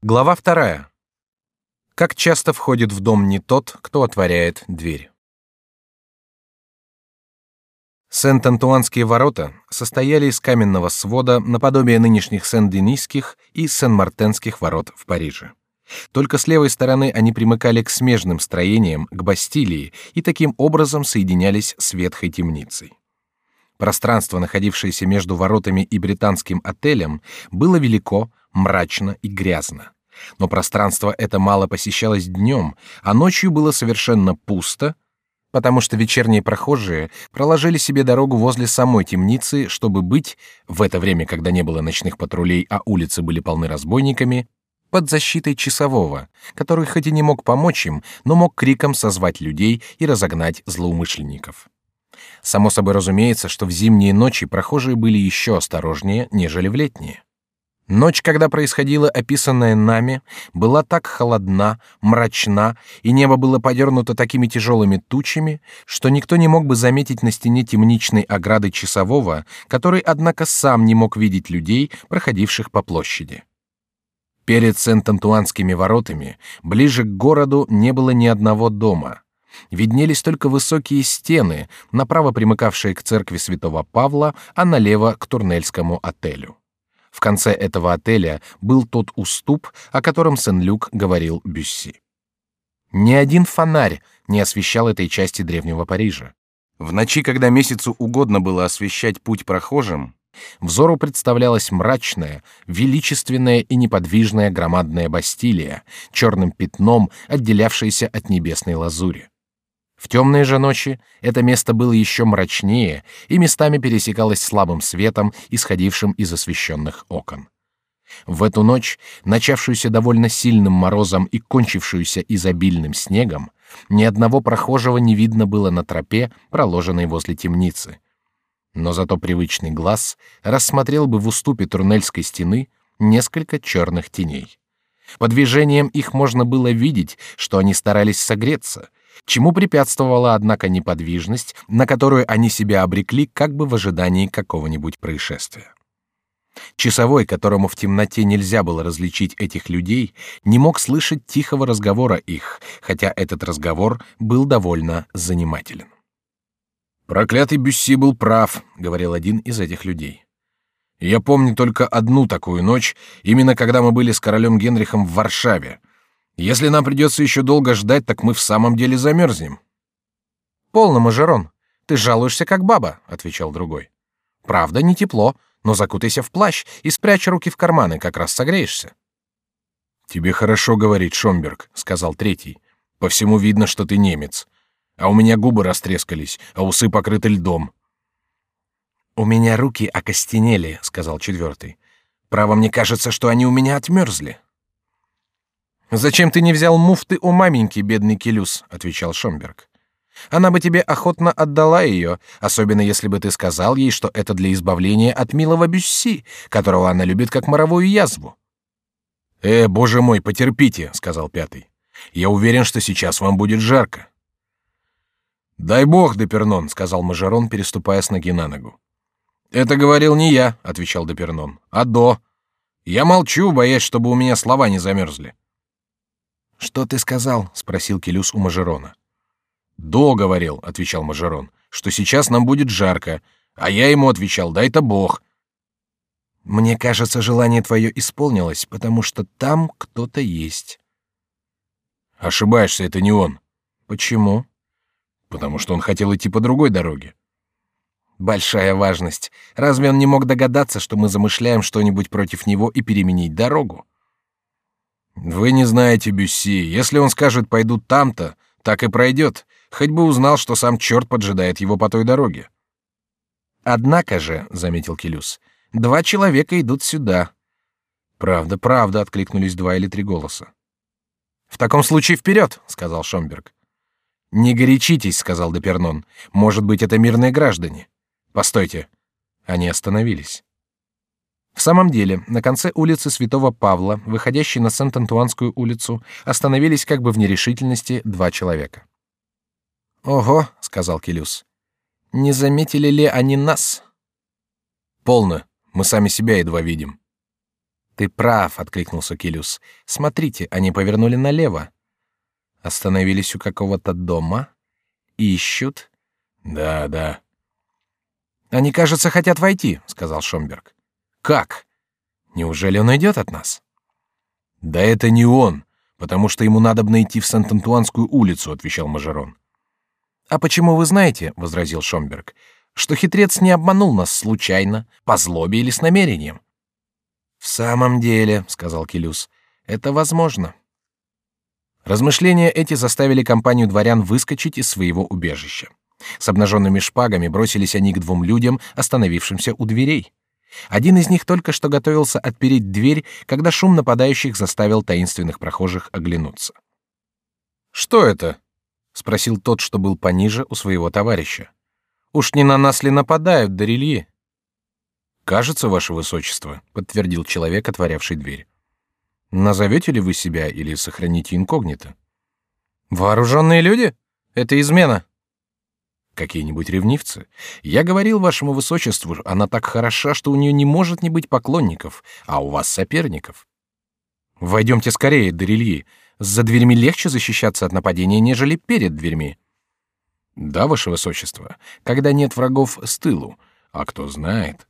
Глава вторая. Как часто входит в дом не тот, кто отворяет дверь. Сент-Антуанские ворота состояли из каменного свода наподобие нынешних Сен-Денисских и Сен-Мартенских ворот в Париже. Только с левой стороны они примыкали к смежным строениям, к Бастилии, и таким образом соединялись с ветхой темницей. Пространство, находившееся между воротами и британским отелем, было велико, мрачно и грязно. Но пространство это мало посещалось днем, а ночью было совершенно пусто, потому что вечерние прохожие проложили себе дорогу возле самой темницы, чтобы быть в это время, когда не было ночных патрулей, а улицы были полны разбойниками, под защитой часового, который хоть и не мог помочь им, но мог криком созвать людей и разогнать злоумышленников. Само собой разумеется, что в зимние ночи прохожие были еще осторожнее, нежели в летние. Ночь, когда происходило описанное нами, была так холодна, мрачна, и небо было подернуто такими тяжелыми тучами, что никто не мог бы заметить на стене темничной ограды часового, который, однако, сам не мог видеть людей, проходивших по площади. Перед Сент-Антуанскими воротами, ближе к городу, не было ни одного дома — виднелись только высокие стены, направо примыкавшие к церкви святого Павла, а налево к Турнельскому отелю. В конце этого отеля был тот уступ, о котором Сен-Люк говорил Бюсси. Ни один фонарь не освещал этой части древнего Парижа. В ночи, когда месяцу угодно было освещать путь прохожим, взору представлялась мрачная, величественная и неподвижная громадная Бастилия, черным пятном, отделявшаяся от небесной лазури. В темные же ночи это место было еще мрачнее и местами пересекалось слабым светом, исходившим из освещенных окон. В эту ночь, начавшуюся довольно сильным морозом и кончившуюся изобильным снегом, ни одного прохожего не видно было на тропе, проложенной возле темницы. Но зато привычный глаз рассмотрел бы в уступе турнельской стены несколько черных теней. По движениям их можно было видеть, что они старались согреться, чему препятствовала, однако, неподвижность, на которую они себя обрекли как бы в ожидании какого-нибудь происшествия. Часовой, которому в темноте нельзя было различить этих людей, не мог слышать тихого разговора их, хотя этот разговор был довольно занимателен. «Проклятый Бюсси был прав», — говорил один из этих людей. «Я помню только одну такую ночь, именно когда мы были с королем Генрихом в Варшаве, если нам придется еще долго ждать, так мы в самом деле замерзнем. Полно, Мажерон. Ты жалуешься как баба, отвечал другой. Правда, не тепло, но закутайся в плащ и спрячь руки в карманы, как раз согреешься. Тебе хорошо говорить, Шомберг, сказал третий. По всему видно, что ты немец. А у меня губы растрескались, а усы покрыты льдом. У меня руки окостенели, сказал четвертый. Право, мне кажется, что они у меня отмерзли. Зачем ты не взял муфты у маменьки, бедный Келюс? отвечал Шомберг. Она бы тебе охотно отдала ее, особенно если бы ты сказал ей, что это для избавления от милого Бюсси, которого она любит как моровую язву. Э, боже мой, потерпите, сказал пятый. Я уверен, что сейчас вам будет жарко. Дай бог, Депернон, сказал Мажерон, переступая с ноги на ногу. Это говорил не я, отвечал Депернон, а до. Я молчу, боясь, чтобы у меня слова не замерзли. Что ты сказал? спросил Келюс у Мажерона. До говорил, отвечал Мажерон, что сейчас нам будет жарко, а я ему отвечал, да это Бог. Мне кажется, желание твое исполнилось, потому что там кто-то есть. Ошибаешься, это не он. Почему? Потому что он хотел идти по другой дороге. Большая важность. Разве он не мог догадаться, что мы замышляем что-нибудь против него и переменить дорогу? Вы не знаете Бюсси. Если он скажет «пойду там-то», так и пройдет, хоть бы узнал, что сам черт поджидает его по той дороге. Однако же, заметил Келюс, два человека идут сюда. Правда, правда, откликнулись два или три голоса. В таком случае вперед, сказал Шомберг. Не горячитесь, сказал Депернон. Может быть, это мирные граждане. Постойте. Они остановились. В самом деле, на конце улицы Святого Павла, выходящей на Сент-Антуанскую улицу, остановились как бы в нерешительности два человека. «Ого», — сказал Келюс, — «не заметили ли они нас?» «Полно, мы сами себя едва видим». Ты прав, откликнулся Килюс. Смотрите, они повернули налево. Остановились у какого-то дома, ищут. Да, да. Они, кажется, хотят войти, сказал Шомберг. Как? Неужели он идет от нас? Да это не он, потому что ему надо найти в Сент-Антуанскую улицу, отвечал Мажерон. А почему вы знаете, возразил Шомберг, что хитрец не обманул нас случайно, по злобе или с намерением? В самом деле, сказал Килюс, это возможно. Размышления эти заставили компанию дворян выскочить из своего убежища. С обнаженными шпагами бросились они к двум людям, остановившимся у дверей. Один из них только что готовился отпереть дверь, когда шум нападающих заставил таинственных прохожих оглянуться. Что это? спросил тот, что был пониже у своего товарища. Уж не на нас ли нападают, Дарильи? Кажется, ваше высочество, подтвердил человек, отворявший дверь. Назовете ли вы себя или сохраните инкогнито? Вооруженные люди? Это измена. Какие-нибудь ревнивцы? Я говорил вашему высочеству, она так хороша, что у нее не может не быть поклонников, а у вас соперников. Войдемте скорее, Дарильи. За дверьми легче защищаться от нападения, нежели перед дверьми. Да, ваше высочество, когда нет врагов с тылу, а кто знает.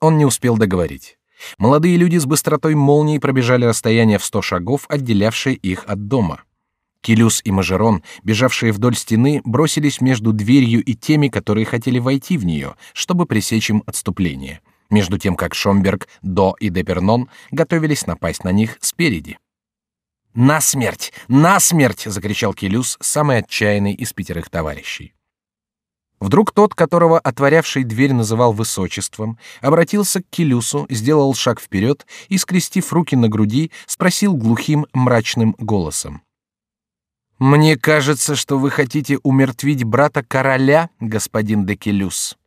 Он не успел договорить. Молодые люди с быстротой молнии пробежали расстояние в сто шагов, отделявшее их от дома. Килюс и Мажерон, бежавшие вдоль стены, бросились между дверью и теми, которые хотели войти в нее, чтобы пресечь им отступление, между тем как Шомберг, До и Депернон готовились напасть на них спереди. «На смерть! На смерть!» — закричал Килюс, самый отчаянный из пятерых товарищей. Вдруг тот, которого отворявший дверь называл высочеством, обратился к Килюсу, сделал шаг вперед и, скрестив руки на груди, спросил глухим мрачным голосом: "Мне кажется, что вы хотите умертвить брата короля, господин де Килюс".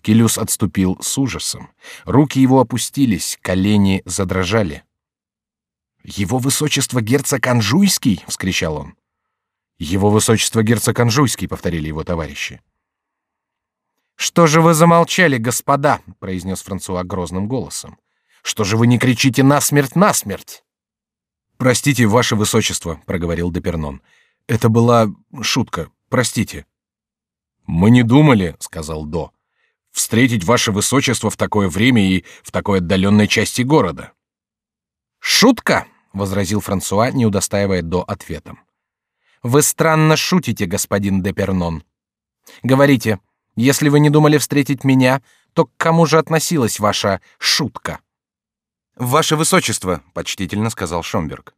Килюс отступил с ужасом. Руки его опустились, колени задрожали. Его высочество герцог Анжуйский, вскричал он. Его высочество герцог Анжуйский, повторили его товарищи. Что же вы замолчали, господа? произнес Франсуа грозным голосом. Что же вы не кричите на смерть, на смерть? Простите, ваше высочество, проговорил Депернон. Это была шутка. Простите. Мы не думали, сказал До, встретить ваше высочество в такое время и в такой отдаленной части города. Шутка, возразил Франсуа, не удостаивая До ответом. Вы странно шутите, господин Депернон. Говорите, если вы не думали встретить меня, то к кому же относилась ваша шутка? Ваше высочество, почтительно сказал Шомберг.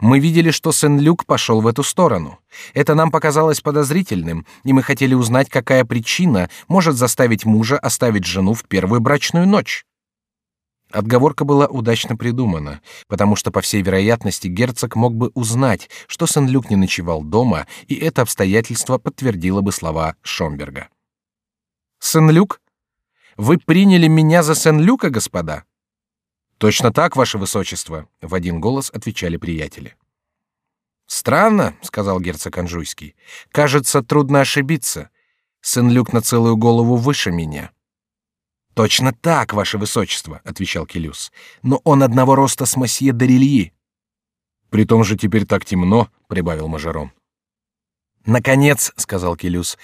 Мы видели, что Сен-Люк пошел в эту сторону. Это нам показалось подозрительным, и мы хотели узнать, какая причина может заставить мужа оставить жену в первую брачную ночь. Отговорка была удачно придумана, потому что, по всей вероятности, герцог мог бы узнать, что Сен-Люк не ночевал дома, и это обстоятельство подтвердило бы слова Шомберга. «Сен-Люк? Вы приняли меня за Сен-Люка, господа?» «Точно так, ваше высочество», — в один голос отвечали приятели. «Странно», — сказал герцог Анжуйский. «Кажется, трудно ошибиться. Сен-Люк на целую голову выше меня». Точно так, ваше высочество, отвечал Келюс. Но он одного роста с месье Дарильи. При том же теперь так темно, прибавил Мажерон. Наконец, сказал Келюс,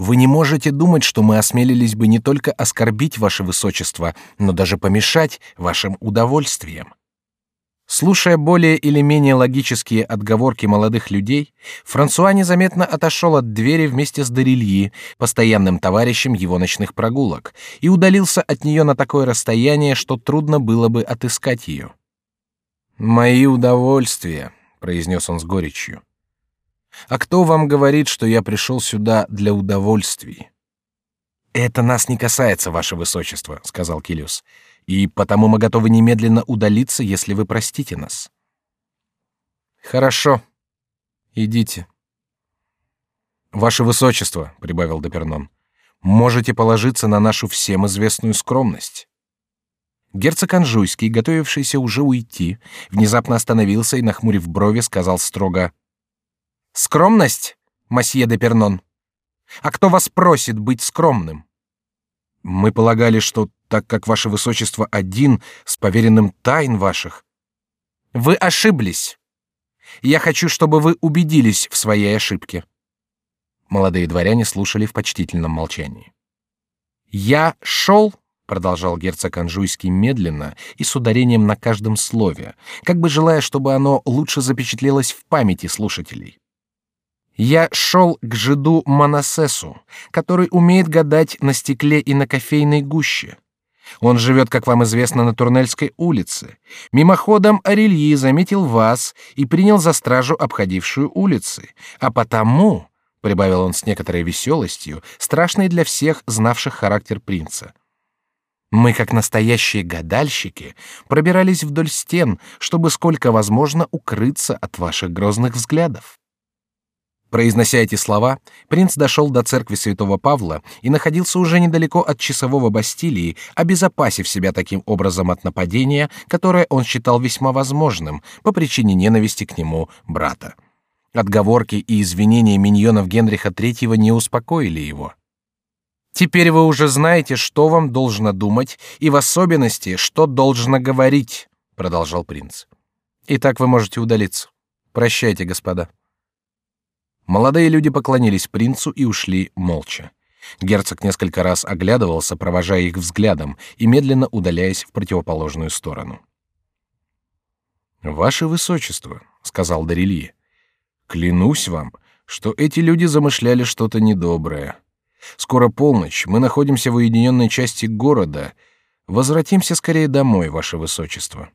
вы не можете думать, что мы осмелились бы не только оскорбить ваше высочество, но даже помешать вашим удовольствиям. Слушая более или менее логические отговорки молодых людей, Франсуа незаметно отошел от двери вместе с Дарильи, постоянным товарищем его ночных прогулок, и удалился от нее на такое расстояние, что трудно было бы отыскать ее. Мои удовольствия, произнес он с горечью. А кто вам говорит, что я пришел сюда для удовольствий? Это нас не касается, ваше высочество, сказал Килиус и потому мы готовы немедленно удалиться, если вы простите нас. Хорошо, идите. Ваше высочество, прибавил Депернон, можете положиться на нашу всем известную скромность. Герцог Анжуйский, готовившийся уже уйти, внезапно остановился и, нахмурив брови, сказал строго: "Скромность, масье де Пернон. А кто вас просит быть скромным?" Мы полагали, что так как ваше высочество один с поверенным тайн ваших. Вы ошиблись. Я хочу, чтобы вы убедились в своей ошибке. Молодые дворяне слушали в почтительном молчании. Я шел, продолжал герцог Анжуйский медленно и с ударением на каждом слове, как бы желая, чтобы оно лучше запечатлелось в памяти слушателей. Я шел к жиду Манасесу, который умеет гадать на стекле и на кофейной гуще. Он живет, как вам известно, на Турнельской улице. Мимоходом Арельи заметил вас и принял за стражу обходившую улицы, а потому, прибавил он с некоторой веселостью, страшной для всех, знавших характер принца. Мы, как настоящие гадальщики, пробирались вдоль стен, чтобы сколько возможно укрыться от ваших грозных взглядов. Произнося эти слова, принц дошел до церкви святого Павла и находился уже недалеко от часового Бастилии, обезопасив себя таким образом от нападения, которое он считал весьма возможным по причине ненависти к нему брата. Отговорки и извинения миньонов Генриха III не успокоили его. Теперь вы уже знаете, что вам должно думать и в особенности, что должно говорить, продолжал принц. Итак, вы можете удалиться. Прощайте, господа. Молодые люди поклонились принцу и ушли молча. Герцог несколько раз оглядывался, провожая их взглядом и медленно удаляясь в противоположную сторону. Ваше высочество, сказал Дарилье, клянусь вам, что эти люди замышляли что-то недоброе. Скоро полночь, мы находимся в уединенной части города. Возвратимся скорее домой, ваше высочество.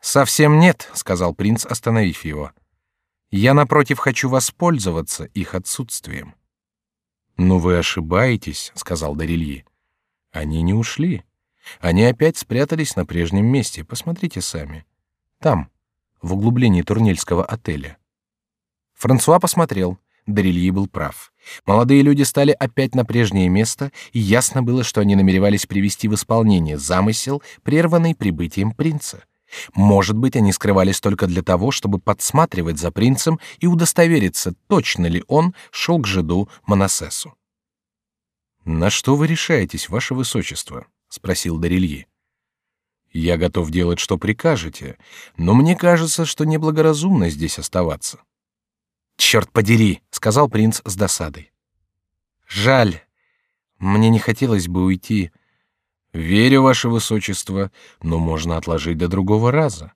Совсем нет, сказал принц, остановив его. Я напротив хочу воспользоваться их отсутствием. Но вы ошибаетесь, сказал Дарильи. Они не ушли. Они опять спрятались на прежнем месте. Посмотрите сами. Там, в углублении Турнельского отеля. Франсуа посмотрел. Дарильи был прав. Молодые люди стали опять на прежнее место, и ясно было, что они намеревались привести в исполнение замысел, прерванный прибытием принца. Может быть, они скрывались только для того, чтобы подсматривать за принцем и удостовериться, точно ли он шел к жиду Манасесу. На что вы решаетесь, ваше высочество? – спросил Дарильи. Я готов делать, что прикажете, но мне кажется, что неблагоразумно здесь оставаться. Черт подери, сказал принц с досадой. Жаль, мне не хотелось бы уйти Верю, ваше высочество, но можно отложить до другого раза.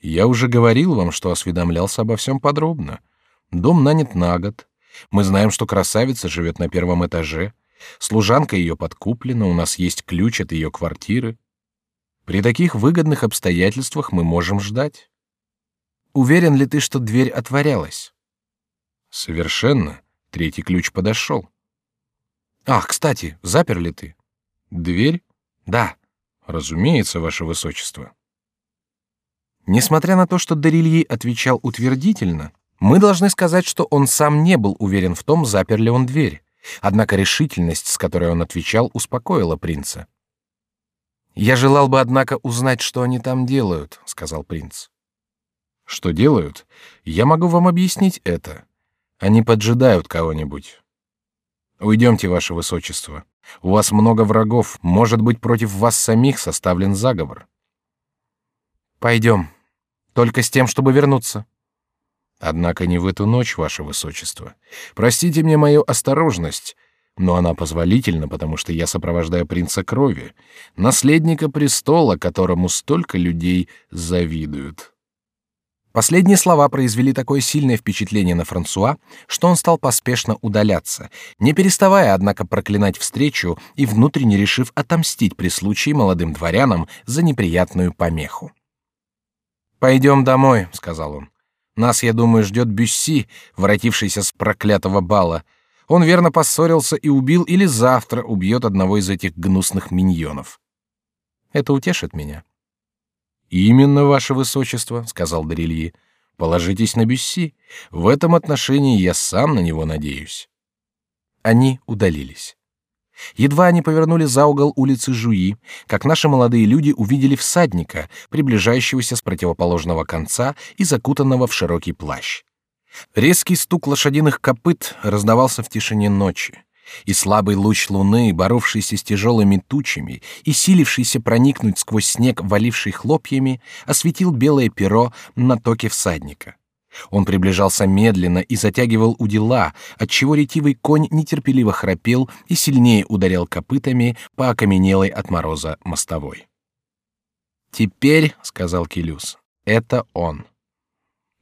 Я уже говорил вам, что осведомлялся обо всем подробно. Дом нанят на год. Мы знаем, что красавица живет на первом этаже. Служанка ее подкуплена, у нас есть ключ от ее квартиры. При таких выгодных обстоятельствах мы можем ждать. Уверен ли ты, что дверь отворялась? Совершенно. Третий ключ подошел. Ах, кстати, запер ли ты? Дверь? Да, разумеется, ваше высочество. Несмотря на то, что Дарильи отвечал утвердительно, мы должны сказать, что он сам не был уверен в том, запер ли он дверь. Однако решительность, с которой он отвечал, успокоила принца. Я желал бы, однако, узнать, что они там делают, сказал принц. Что делают? Я могу вам объяснить это. Они поджидают кого-нибудь. Уйдемте, ваше высочество. У вас много врагов, может быть, против вас самих составлен заговор. Пойдем, только с тем, чтобы вернуться. Однако не в эту ночь, ваше высочество. Простите мне мою осторожность, но она позволительна, потому что я сопровождаю принца крови, наследника престола, которому столько людей завидуют. Последние слова произвели такое сильное впечатление на Франсуа, что он стал поспешно удаляться, не переставая, однако, проклинать встречу и внутренне решив отомстить при случае молодым дворянам за неприятную помеху. «Пойдем домой», — сказал он. «Нас, я думаю, ждет Бюсси, воротившийся с проклятого бала. Он верно поссорился и убил или завтра убьет одного из этих гнусных миньонов. Это утешит меня». Именно, ваше высочество, сказал Дарильи. Положитесь на Бюсси. В этом отношении я сам на него надеюсь. Они удалились. Едва они повернули за угол улицы Жуи, как наши молодые люди увидели всадника, приближающегося с противоположного конца и закутанного в широкий плащ. Резкий стук лошадиных копыт раздавался в тишине ночи. И слабый луч луны, боровшийся с тяжелыми тучами и силившийся проникнуть сквозь снег, валивший хлопьями, осветил белое перо на токе всадника. Он приближался медленно и затягивал удила, отчего ретивый конь нетерпеливо храпел и сильнее ударял копытами по окаменелой от мороза мостовой. «Теперь», — сказал Келюс, — «это он».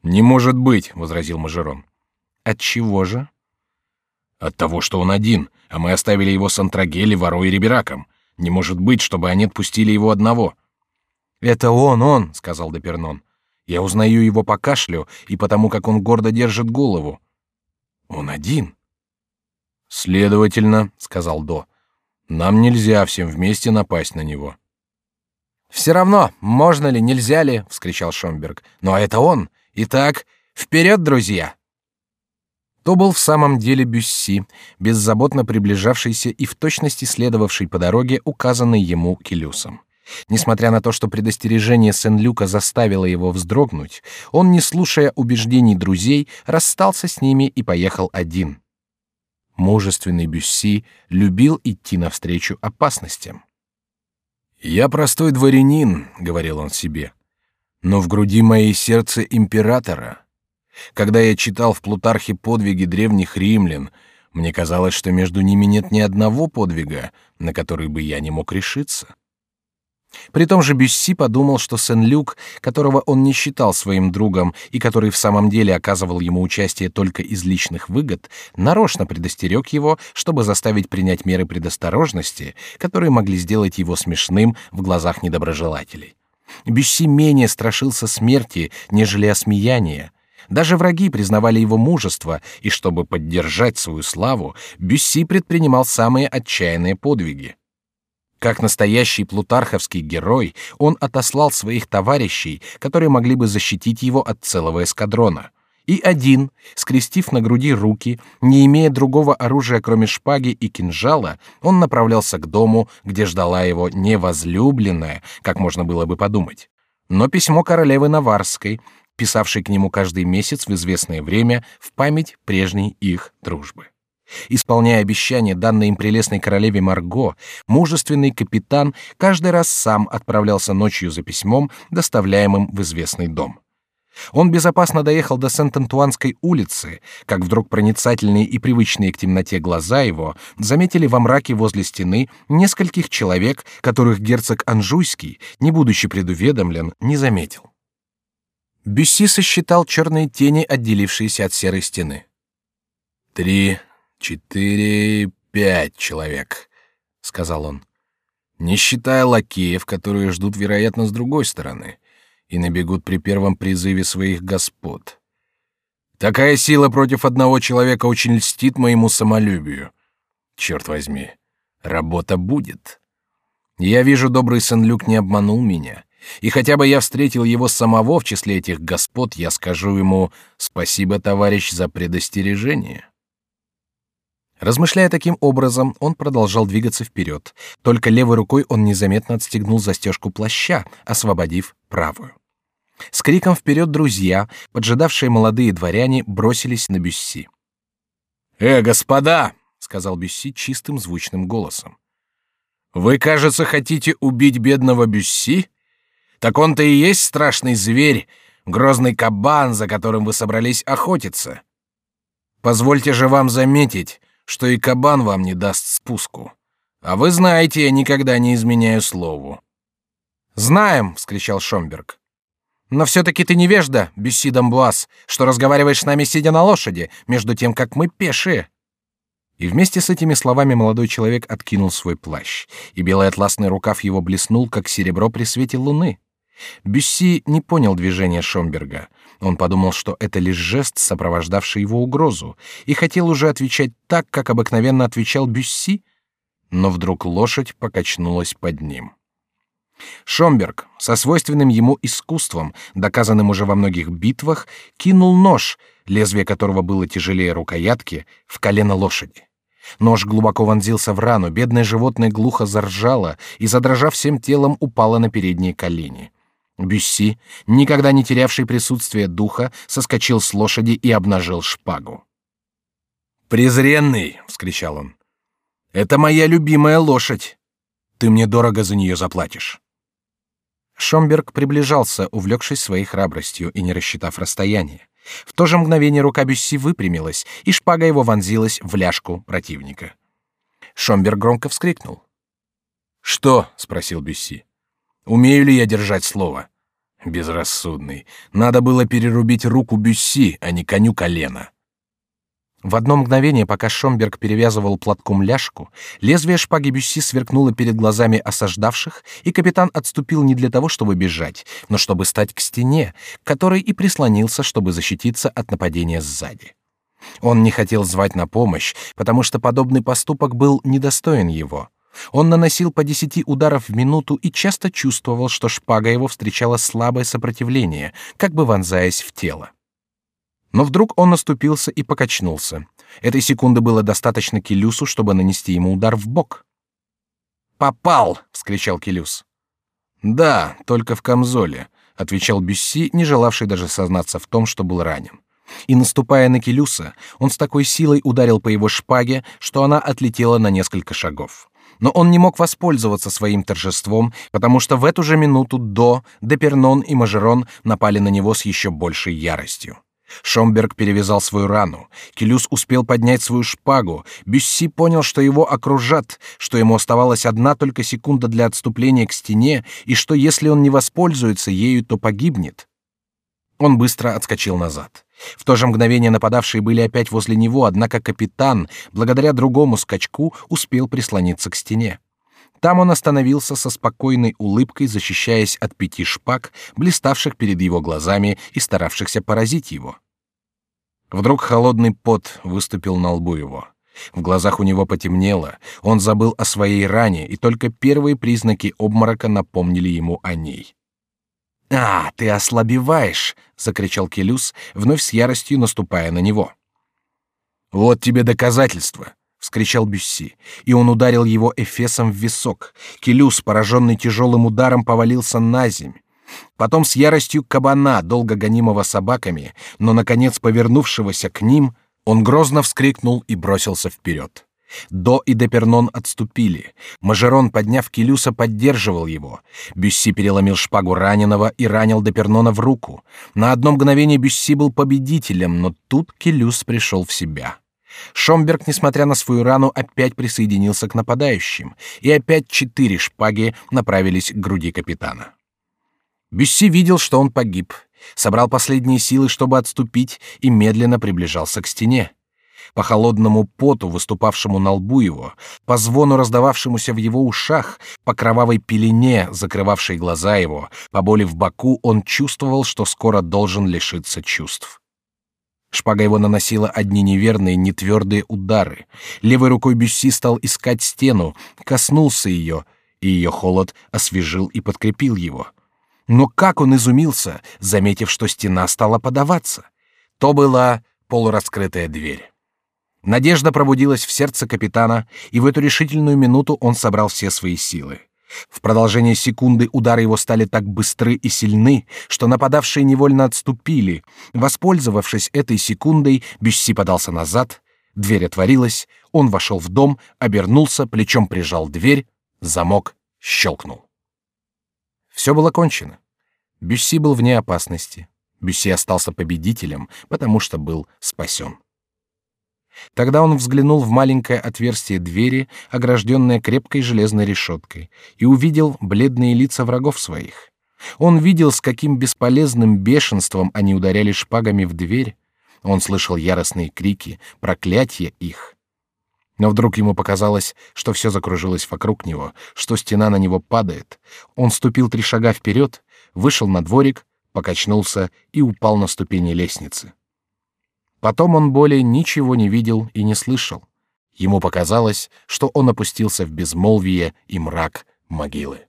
«Не может быть», — возразил Мажерон. «От чего же?» От того, что он один, а мы оставили его с Антрагели, Ворой и Рибераком. Не может быть, чтобы они отпустили его одного. Это он, он, сказал Депернон. Я узнаю его по кашлю и потому, как он гордо держит голову. Он один. Следовательно, сказал До, нам нельзя всем вместе напасть на него. Все равно, можно ли, нельзя ли, вскричал Шомберг. Но это он. Итак, вперед, друзья! То был в самом деле Бюсси, беззаботно приближавшийся и в точности следовавший по дороге, указанной ему Келюсом. Несмотря на то, что предостережение Сен-Люка заставило его вздрогнуть, он, не слушая убеждений друзей, расстался с ними и поехал один. Мужественный Бюсси любил идти навстречу опасностям. «Я простой дворянин», — говорил он себе, — «но в груди моей сердце императора». Когда я читал в Плутархе подвиги древних римлян, мне казалось, что между ними нет ни одного подвига, на который бы я не мог решиться. При том же Бюсси подумал, что Сен-Люк, которого он не считал своим другом и который в самом деле оказывал ему участие только из личных выгод, нарочно предостерег его, чтобы заставить принять меры предосторожности, которые могли сделать его смешным в глазах недоброжелателей. Бюсси менее страшился смерти, нежели осмеяния, даже враги признавали его мужество, и чтобы поддержать свою славу, Бюсси предпринимал самые отчаянные подвиги. Как настоящий плутарховский герой, он отослал своих товарищей, которые могли бы защитить его от целого эскадрона. И один, скрестив на груди руки, не имея другого оружия, кроме шпаги и кинжала, он направлялся к дому, где ждала его невозлюбленная, как можно было бы подумать. Но письмо королевы Наварской, писавший к нему каждый месяц в известное время в память прежней их дружбы. Исполняя обещание, данное им прелестной королеве Марго, мужественный капитан каждый раз сам отправлялся ночью за письмом, доставляемым в известный дом. Он безопасно доехал до Сент-Антуанской улицы, как вдруг проницательные и привычные к темноте глаза его заметили во мраке возле стены нескольких человек, которых герцог Анжуйский, не будучи предуведомлен, не заметил. Бюсси сосчитал черные тени, отделившиеся от серой стены. «Три, четыре, пять человек», — сказал он. «Не считая лакеев, которые ждут, вероятно, с другой стороны и набегут при первом призыве своих господ. Такая сила против одного человека очень льстит моему самолюбию. Черт возьми, работа будет. Я вижу, добрый Сен-Люк не обманул меня». И хотя бы я встретил его самого в числе этих господ, я скажу ему «Спасибо, товарищ, за предостережение». Размышляя таким образом, он продолжал двигаться вперед. Только левой рукой он незаметно отстегнул застежку плаща, освободив правую. С криком вперед друзья, поджидавшие молодые дворяне, бросились на Бюсси. «Э, господа!» — сказал Бюсси чистым звучным голосом. «Вы, кажется, хотите убить бедного Бюсси? Так он-то и есть страшный зверь, грозный кабан, за которым вы собрались охотиться. Позвольте же вам заметить, что и кабан вам не даст спуску. А вы знаете, я никогда не изменяю слову. Знаем, вскричал Шомберг. Но все-таки ты невежда, Бюсси Дамбуаз, что разговариваешь с нами сидя на лошади, между тем как мы пешие. И вместе с этими словами молодой человек откинул свой плащ, и белый атласный рукав его блеснул, как серебро при свете луны. Бюсси не понял движения Шомберга. Он подумал, что это лишь жест, сопровождавший его угрозу, и хотел уже отвечать так, как обыкновенно отвечал Бюсси, но вдруг лошадь покачнулась под ним. Шомберг, со свойственным ему искусством, доказанным уже во многих битвах, кинул нож, лезвие которого было тяжелее рукоятки, в колено лошади. Нож глубоко вонзился в рану, бедное животное глухо заржало и, задрожав всем телом, упало на передние колени. Бюсси, никогда не терявший присутствие духа, соскочил с лошади и обнажил шпагу. «Презренный!» — вскричал он. Это моя любимая лошадь. Ты мне дорого за нее заплатишь. Шомберг приближался, увлекшись своей храбростью и не рассчитав расстояние. В то же мгновение рука Бюсси выпрямилась, и шпага его вонзилась в ляжку противника. Шомберг громко вскрикнул. «Что?» — спросил Бюсси. «Умею ли я держать слово?» «Безрассудный. Надо было перерубить руку Бюсси, а не коню колено». В одно мгновение, пока Шомберг перевязывал платком ляжку, лезвие шпаги Бюсси сверкнуло перед глазами осаждавших, и капитан отступил не для того, чтобы бежать, но чтобы стать к стене, которой и прислонился, чтобы защититься от нападения сзади. Он не хотел звать на помощь, потому что подобный поступок был недостоин его. Он наносил по десяти ударов в минуту и часто чувствовал, что шпага его встречала слабое сопротивление, как бы вонзаясь в тело. Но вдруг он наступился и покачнулся. Этой секунды было достаточно Келюсу, чтобы нанести ему удар в бок. «Попал!» — вскричал Келюс. «Да, только в камзоле», — отвечал Бюсси, не желавший даже сознаться в том, что был ранен. И наступая на Келюса, он с такой силой ударил по его шпаге, что она отлетела на несколько шагов. Но он не мог воспользоваться своим торжеством, потому что в эту же минуту До, Депернон и Мажерон напали на него с еще большей яростью. Шомберг перевязал свою рану. Келюс успел поднять свою шпагу. Бюсси понял, что его окружат, что ему оставалась одна только секунда для отступления к стене, и что если он не воспользуется ею, то погибнет. Он быстро отскочил назад. В то же мгновение нападавшие были опять возле него, однако капитан, благодаря другому скачку, успел прислониться к стене. Там он остановился со спокойной улыбкой, защищаясь от пяти шпаг, блиставших перед его глазами и старавшихся поразить его. Вдруг холодный пот выступил на лбу его. В глазах у него потемнело, он забыл о своей ране, и только первые признаки обморока напомнили ему о ней. «А, ты ослабеваешь!» — закричал Келюс, вновь с яростью наступая на него. «Вот тебе доказательство!» — вскричал Бюсси, и он ударил его эфесом в висок. Келюс, пораженный тяжелым ударом, повалился на земь. Потом с яростью кабана, долго гонимого собаками, но, наконец, повернувшегося к ним, он грозно вскрикнул и бросился вперед. До и Депернон отступили. Мажерон, подняв Келюса, поддерживал его. Бюсси переломил шпагу раненого и ранил Депернона в руку. На одно мгновение Бюсси был победителем, но тут Келюс пришел в себя. Шомберг, несмотря на свою рану, опять присоединился к нападающим, и опять четыре шпаги направились к груди капитана. Бюсси видел, что он погиб, собрал последние силы, чтобы отступить, и медленно приближался к стене. По холодному поту, выступавшему на лбу его, по звону, раздававшемуся в его ушах, по кровавой пелене, закрывавшей глаза его, по боли в боку, он чувствовал, что скоро должен лишиться чувств. Шпага его наносила одни неверные, нетвердые удары. Левой рукой Бюсси стал искать стену, коснулся ее, и ее холод освежил и подкрепил его. Но как он изумился, заметив, что стена стала подаваться. То была полураскрытая дверь. Надежда пробудилась в сердце капитана, и в эту решительную минуту он собрал все свои силы. В продолжение секунды удары его стали так быстры и сильны, что нападавшие невольно отступили. Воспользовавшись этой секундой, Бюсси подался назад, дверь отворилась, он вошел в дом, обернулся, плечом прижал дверь, замок щелкнул. Все было кончено. Бюсси был вне опасности. Бюсси остался победителем, потому что был спасен. Тогда он взглянул в маленькое отверстие двери, огражденное крепкой железной решеткой, и увидел бледные лица врагов своих. Он видел, с каким бесполезным бешенством они ударяли шпагами в дверь. Он слышал яростные крики, проклятия их. Но вдруг ему показалось, что все закружилось вокруг него, что стена на него падает. Он ступил три шага вперед, вышел на дворик, покачнулся и упал на ступени лестницы. Потом он более ничего не видел и не слышал. Ему показалось, что он опустился в безмолвие и мрак могилы.